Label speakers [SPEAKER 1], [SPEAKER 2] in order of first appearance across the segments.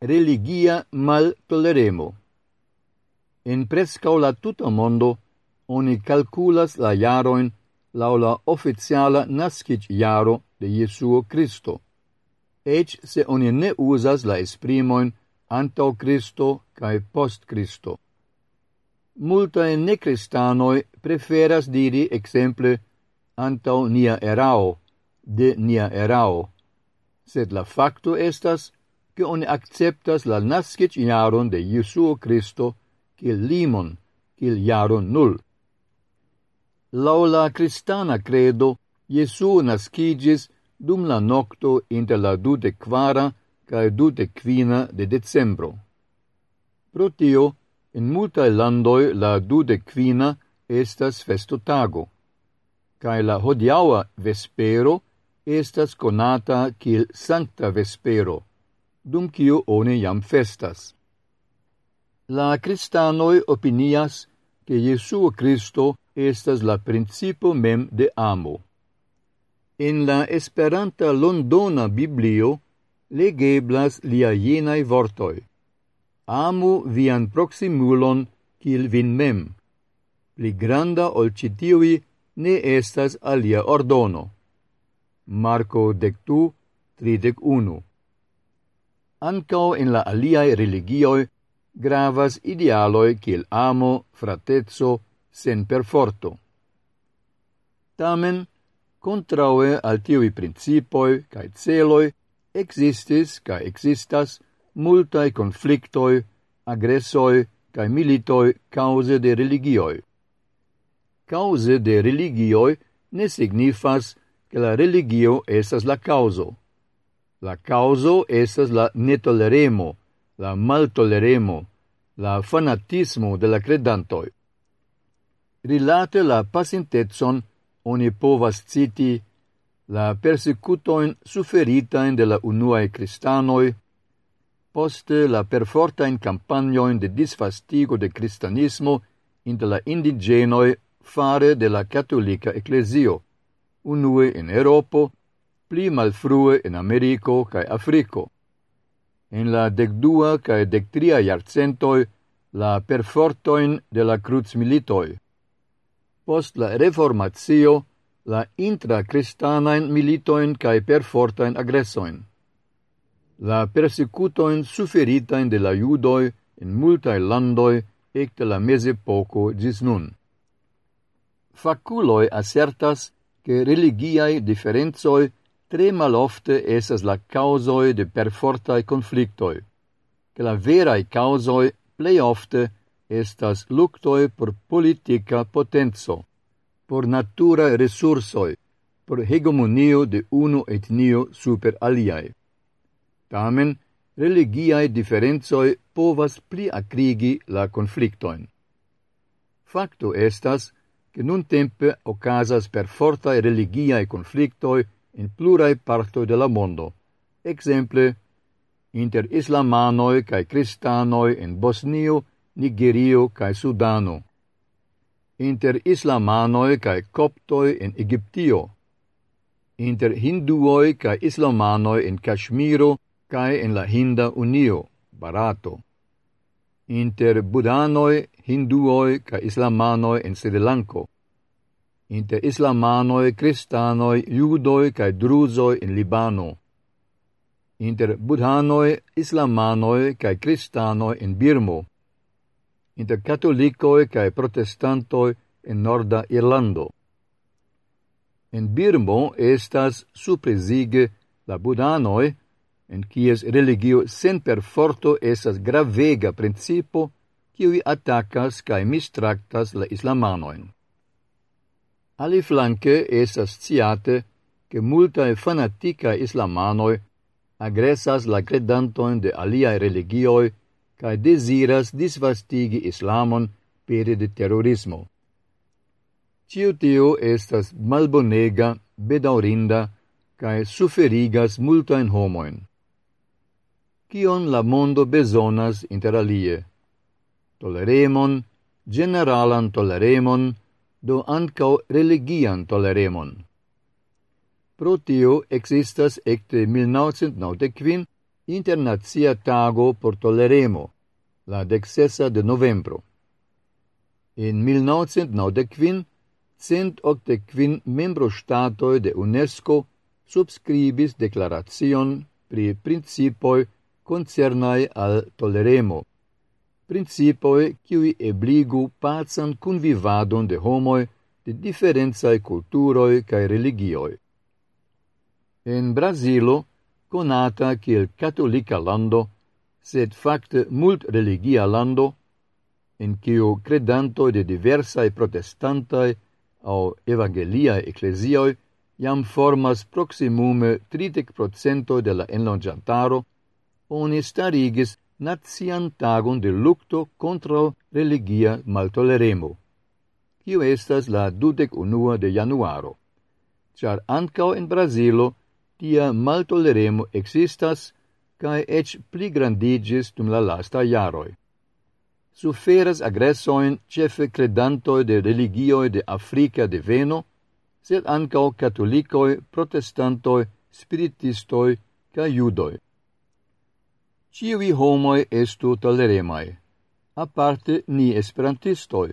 [SPEAKER 1] religia maltoleremo. En prescau la tuta mondo oni calculas la jaroin lau la oficiala nascic jaro de Jesuo Christo, ec se oni ne usas la esprimoin antau Christo cae post Christo. Multae necristanoi preferas diri exemple antau nia erao, de nia erao, sed la facto estas che oni acceptas la nascic iaron de Jesuo Christo kiel limon, kiel iaron nul. Lau la cristana credo, Jesuo nascigis dum la nocto inter la dute quara cae dute quina de decembro. Pro tio, in multae landoi la dute quina estas festotago, cae la hodiaua vespero estas conata kiel sancta vespero, dum kiu oni jam festas. La cristanoi opinias che Jesuo Cristo estas la principo mem de amo. In la Esperanta Londona Biblio legeblas lia jenai vortoi. Amu vian proximulon quil vin mem. Pli granda ol citiui ne estas alia ordono. Marco dectu, tridec unu. Ancao in la aliae religioi gravas idealoi kiel amo, fratezzo, sen perforto. Tamen, contraue al tiui principoi cae celoi, existis cae existas multae conflictoi, agressoi cae militoi cause de religioi. Cause de religioi ne signifas che la religio esas la causo, La causo estas la netoleremo, la maltoleremo, la fanatismo de la credantoi. Rilate la pacientetson, oni povas citi la persecutoin suferitain de la unuae cristanoi, poste la perfortain campagnoin de disfastigo de cristanismo inter la indigenoi fare de la catolica ecclesio, unue in Europo, pli malfrue en Americo kaj Afriko. En la decdua kaj dectria jarcentoj la perfortoin de la cruzmilitoj. Post la reformatio, la intracristanain militoin cae perfortain aggressoin La persecutoin suferitain de la judoi in multae landoi ecte la mese poco gis nun. Faculoi assertas che religiae differenzoi tre malofte esas la causoi de perfortai conflictoi, che la verai causoi plei ofte estas luctoi por politica potenzo, por natura resursoi, por hegemonio de uno etnio super aliae. Tamen, religiae differenzoi povas pli acrigi la conflictoin. Facto estas, che nun tempe ocasas per fortae religiae conflictoi in plurae partoi de la mondo, exemple inter islamanoi cae cristanoi in Bosnio, Nigerio cae Sudano, inter islamanoi cae coptoi in Egiptio, inter hinduoi cae islamanoi in Kashmiro cae in la Hinda Unio, Barato, inter budanoi, hinduoi cae islamanoi in Sri Lanka inter islamanoi, cristanoi, judoi cae druzoi in Libano, inter budhanoi, islamanoi cae cristanoi in Birmo, inter catolicoi cae protestantoi in Norda Irlando. En Birmo estas supresige la budanoi, en kies religio sen perforto esas gravega principo, kiui attacas cae mistractas la islamanoin. Ali flanque estas sciate che multae fanatica islamanoi agressas la credantoin de aliae religioi cae desiras disvastigi islamon pere de terrorismo. Ciu tio estas malbonega, bedaurinda, cae suferigas multain homoin. Cion la mondo besonas inter alie? Toleremon, generalan toleremon, do ancao religian toleremon. Pro tio existas ecte 1995 Internazia Tago por Toleremo, la decessa de novembro. In 1995, 185 membro statoi de UNESCO subscribis declaracion pri principoi concernai al toleremo, principoi qui ebligu pazan convivadon de homoi de differenzae culturoi cae religioi. En Brasilo, conata kiel catolica lando, sed facte mult religia lando, in quiu credanto de diversae protestantae au evangeliae ecclesioi iam formas proximume 30% de la enlongiantaro, oni starigis nazian tagon de lucto contra religia maltoleremo, kiu estas la dudec unua de januaro, char ancao in Brasilo tia maltoleremo existas cae ec pli grandigis dum la lasta iaroi. Suferas agressoin cefe credantoi de religioi de Africa de Veno, sed ancao catolicoi, protestantoi, spiritistoi ca judoi ciui homoi estu toleremai, aparte ni esperantistoi,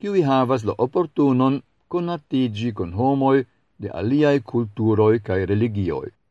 [SPEAKER 1] ciui havas la opportunon conatigi con homoi de aliae culturoi cae religioi.